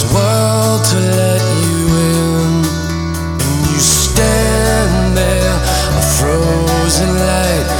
this world to let you in. And you stand there, a frozen light.